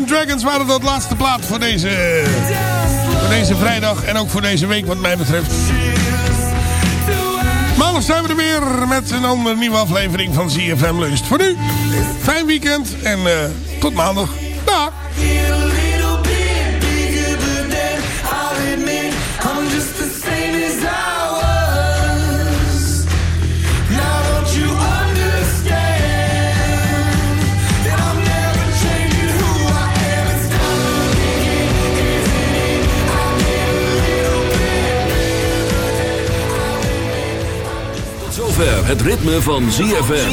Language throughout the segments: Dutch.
Dragons waren dat laatste plaat voor deze, voor deze vrijdag. En ook voor deze week wat mij betreft. Maandag zijn we er weer met een andere nieuwe aflevering van ZFM Lunch. Voor nu, fijn weekend en uh, tot maandag. Het ritme van ZFM.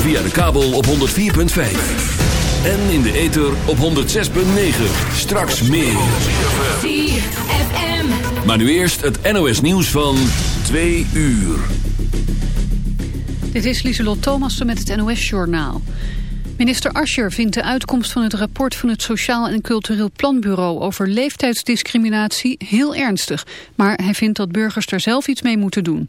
Via de kabel op 104.5. En in de ether op 106.9. Straks meer. ZFM. Maar nu eerst het NOS nieuws van 2 uur. Dit is Lieselot Thomassen met het NOS-journaal. Minister Ascher vindt de uitkomst van het rapport van het Sociaal en Cultureel Planbureau over leeftijdsdiscriminatie heel ernstig. Maar hij vindt dat burgers er zelf iets mee moeten doen.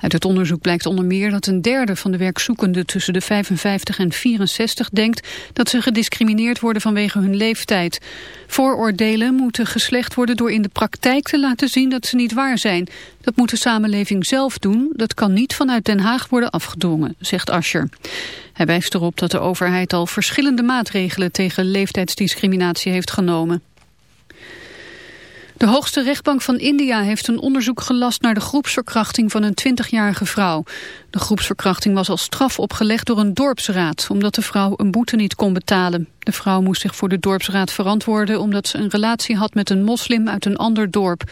Uit het onderzoek blijkt onder meer dat een derde van de werkzoekenden tussen de 55 en 64 denkt dat ze gediscrimineerd worden vanwege hun leeftijd. Vooroordelen moeten geslecht worden door in de praktijk te laten zien dat ze niet waar zijn. Dat moet de samenleving zelf doen, dat kan niet vanuit Den Haag worden afgedwongen, zegt Ascher. Hij wijst erop dat de overheid al verschillende maatregelen tegen leeftijdsdiscriminatie heeft genomen. De hoogste rechtbank van India heeft een onderzoek gelast naar de groepsverkrachting van een 20-jarige vrouw. De groepsverkrachting was als straf opgelegd door een dorpsraad, omdat de vrouw een boete niet kon betalen. De vrouw moest zich voor de dorpsraad verantwoorden omdat ze een relatie had met een moslim uit een ander dorp.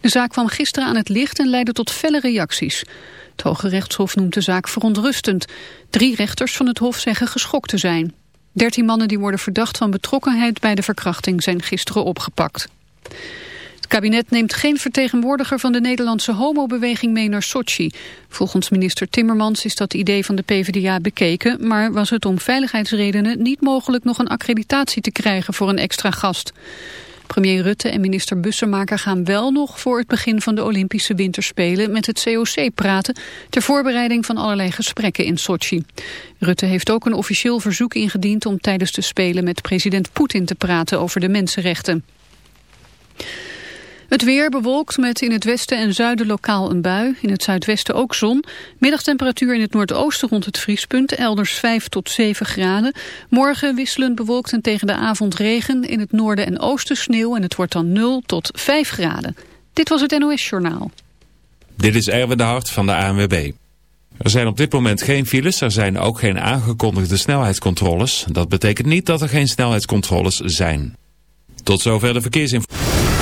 De zaak kwam gisteren aan het licht en leidde tot felle reacties. Het Hoge Rechtshof noemt de zaak verontrustend. Drie rechters van het Hof zeggen geschokt te zijn. Dertien mannen die worden verdacht van betrokkenheid bij de verkrachting zijn gisteren opgepakt kabinet neemt geen vertegenwoordiger van de Nederlandse homobeweging mee naar Sochi. Volgens minister Timmermans is dat idee van de PvdA bekeken, maar was het om veiligheidsredenen niet mogelijk nog een accreditatie te krijgen voor een extra gast. Premier Rutte en minister Bussemaker gaan wel nog voor het begin van de Olympische Winterspelen met het COC praten ter voorbereiding van allerlei gesprekken in Sochi. Rutte heeft ook een officieel verzoek ingediend om tijdens de Spelen met president Poetin te praten over de mensenrechten. Het weer bewolkt met in het westen en zuiden lokaal een bui. In het zuidwesten ook zon. Middagtemperatuur in het noordoosten rond het vriespunt. Elders 5 tot 7 graden. Morgen wisselend bewolkt en tegen de avond regen. In het noorden en oosten sneeuw en het wordt dan 0 tot 5 graden. Dit was het NOS Journaal. Dit is Erwin de Hart van de ANWB. Er zijn op dit moment geen files, er zijn ook geen aangekondigde snelheidscontroles. Dat betekent niet dat er geen snelheidscontroles zijn. Tot zover de verkeersinformatie.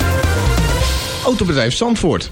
Autobedrijf Zandvoort,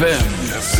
ZFM.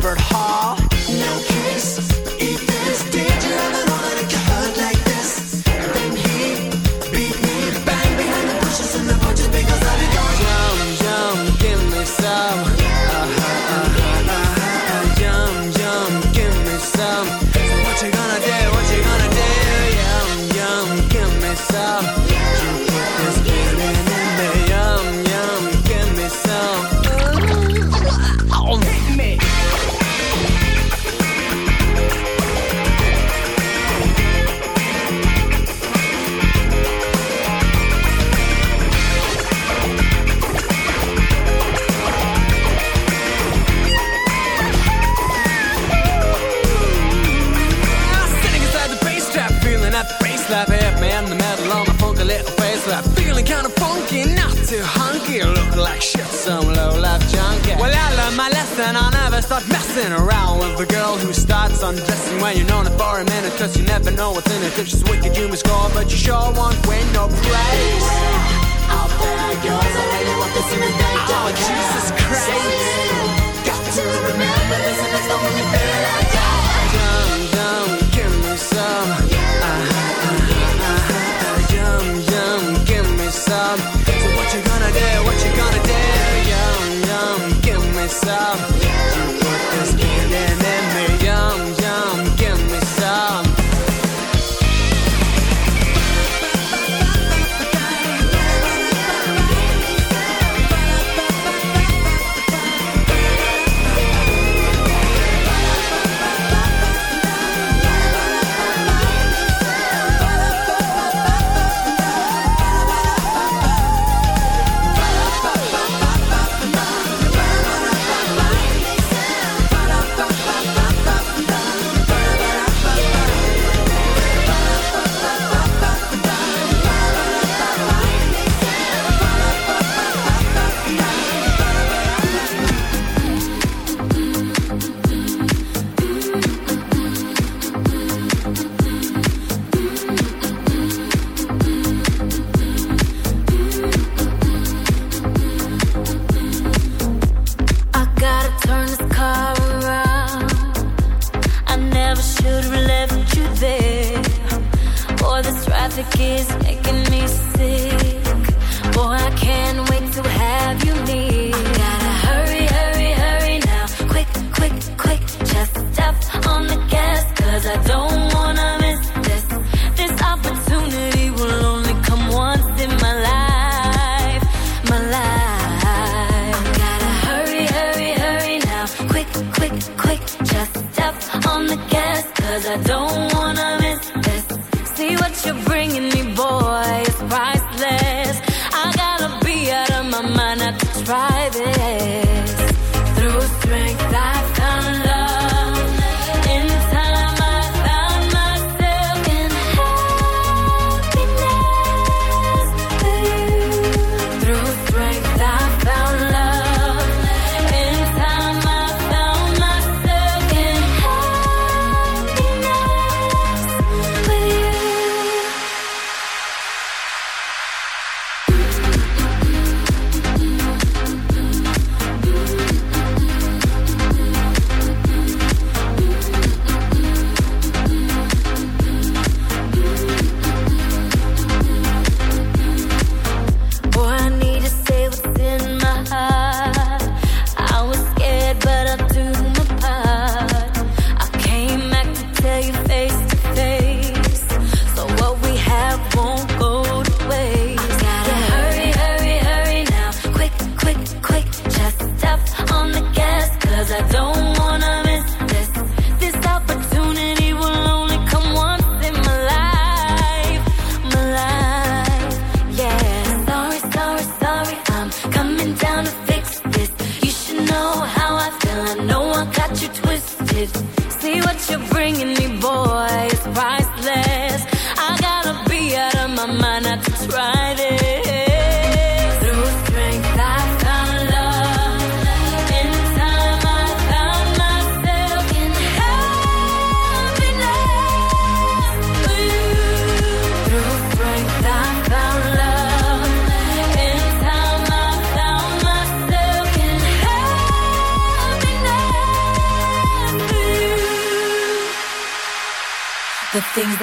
Bird hot.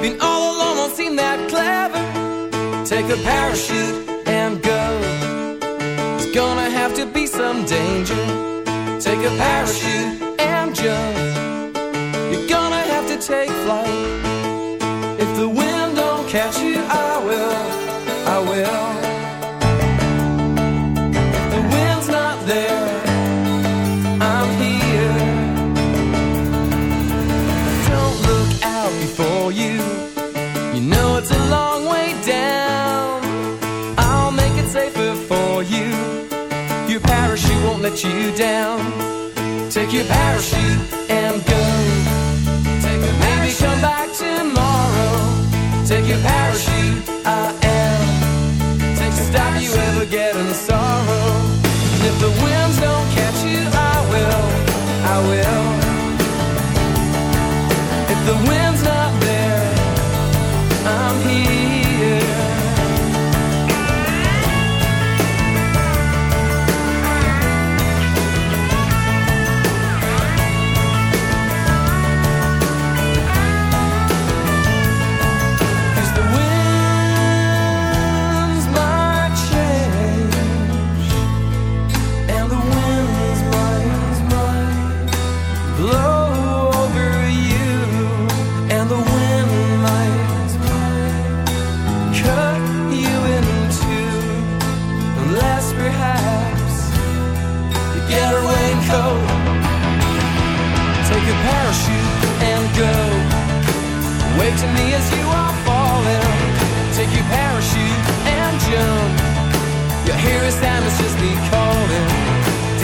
Been all alone, won't seem that clever. Take a parachute and go. There's gonna have to be some danger. Take a parachute and jump. You're gonna have to take flight. parachute.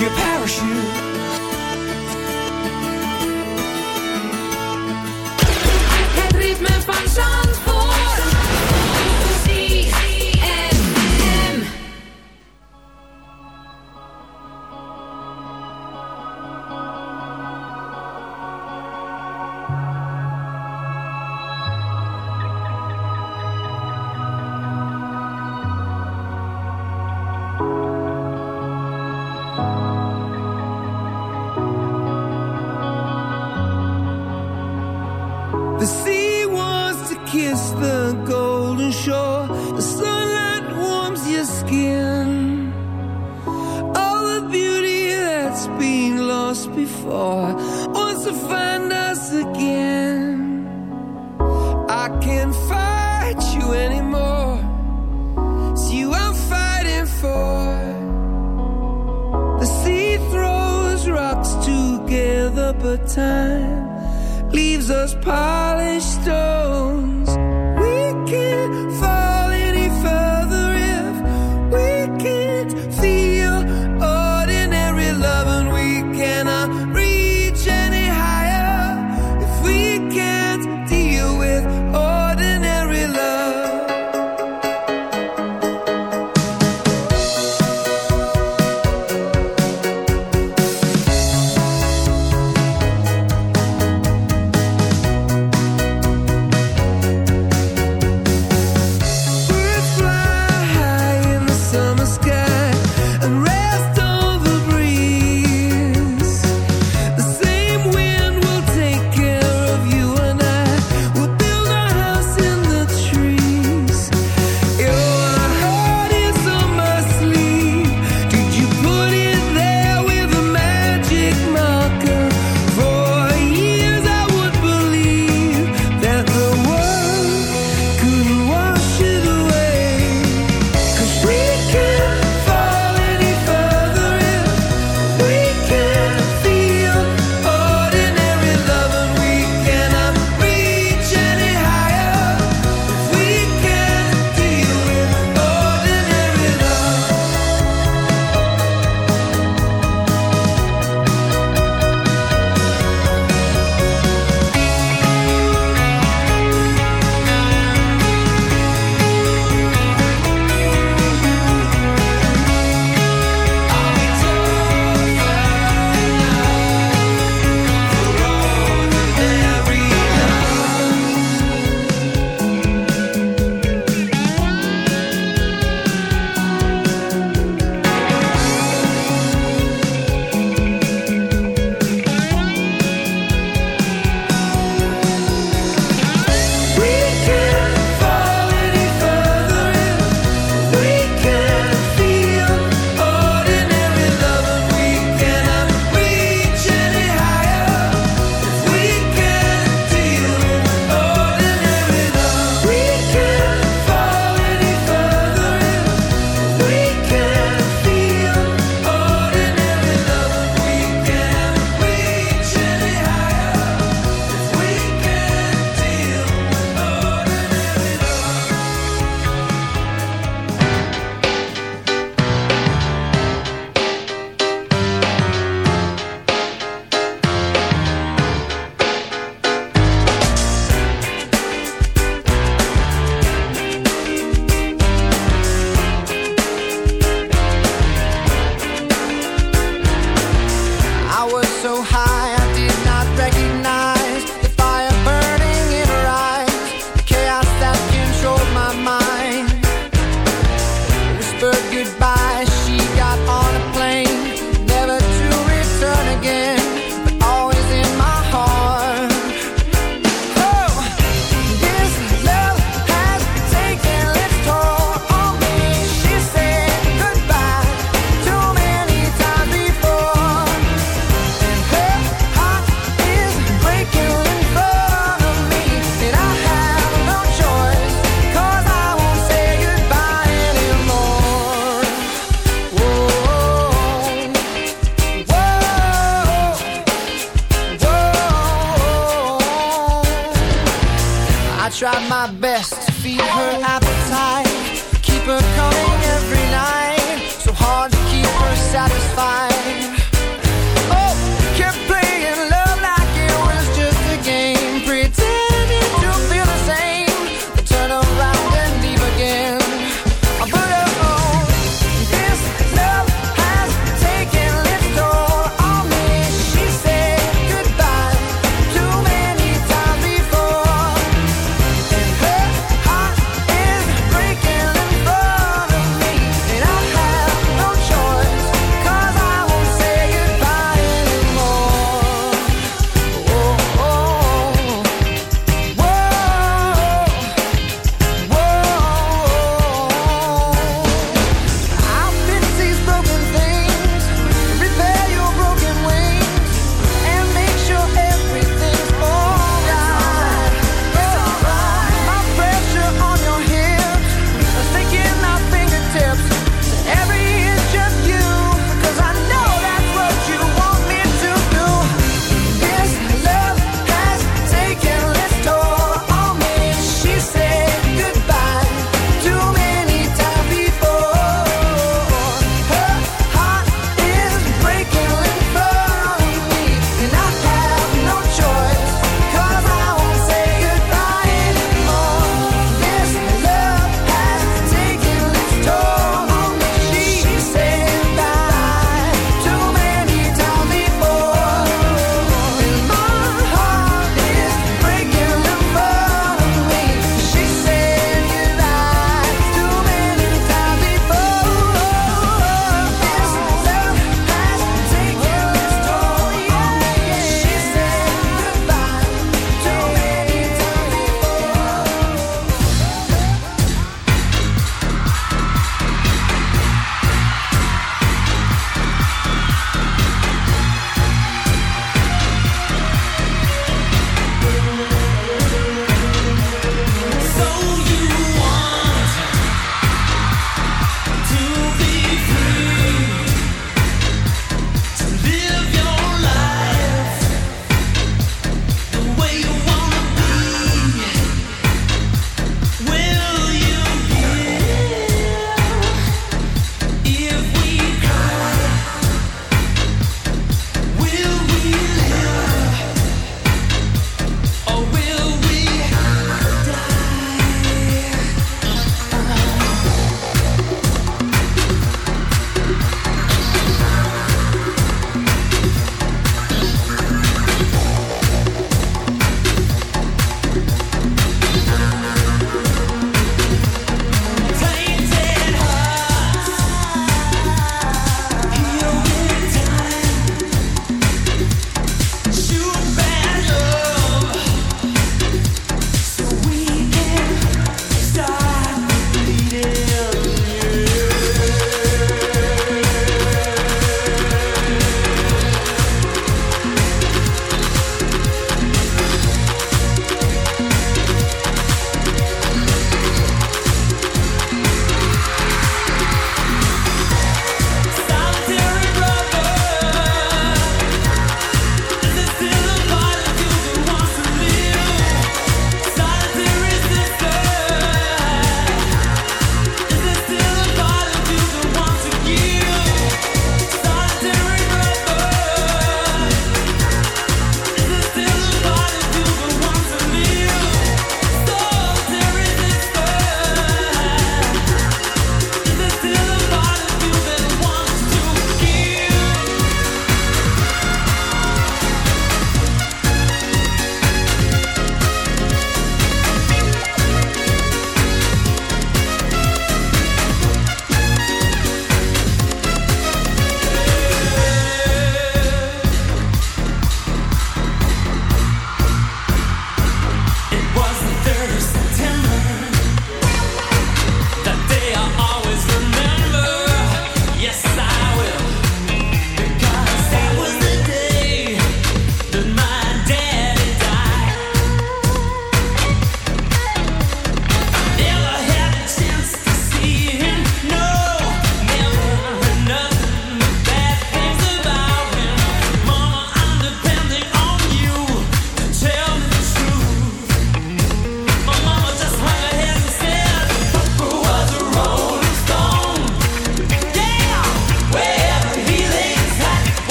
your past.